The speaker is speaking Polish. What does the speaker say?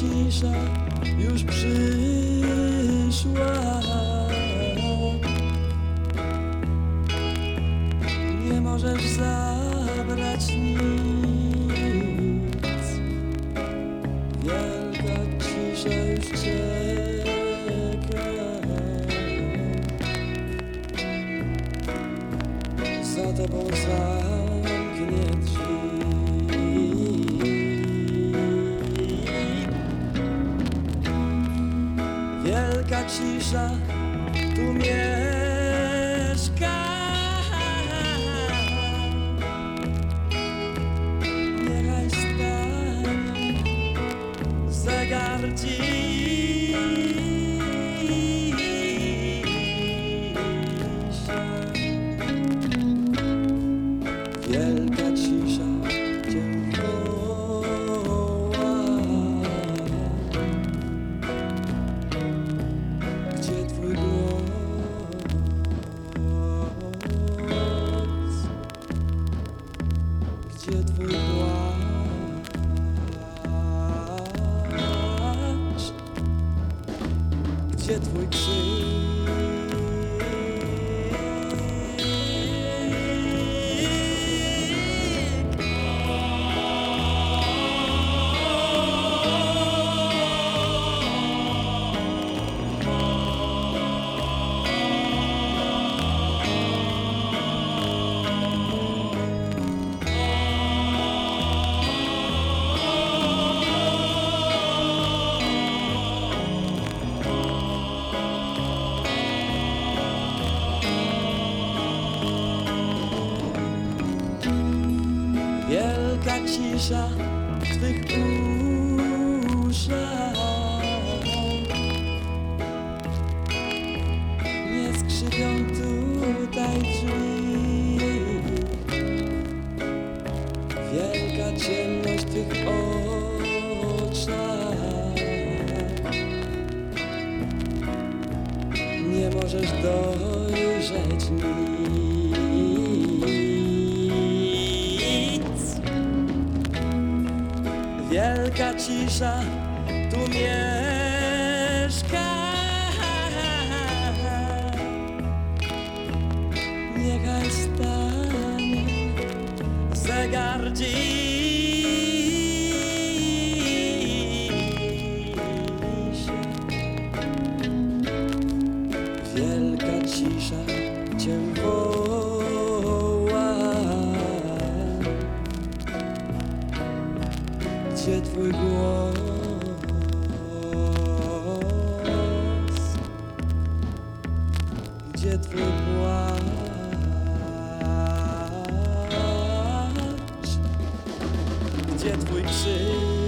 cisza już przyszła. Nie możesz zabrać nic. Wielka cisza już czeka. Za tobą zamknie Wielka cisza tu mieszka. Niechaj stanie zegar dzisiaj Wielka twój Wielka cisza w twych uszach. Nie skrzypią tutaj drzwi. Wielka ciemność w tych oczach. Nie możesz dojrzeć nic Wielka cisza tu mieszka. Niechaj stanie zegar dzisiaj Wielka cisza Gdzie twój głos? Gdzie twój płacz? Gdzie twój krzyk?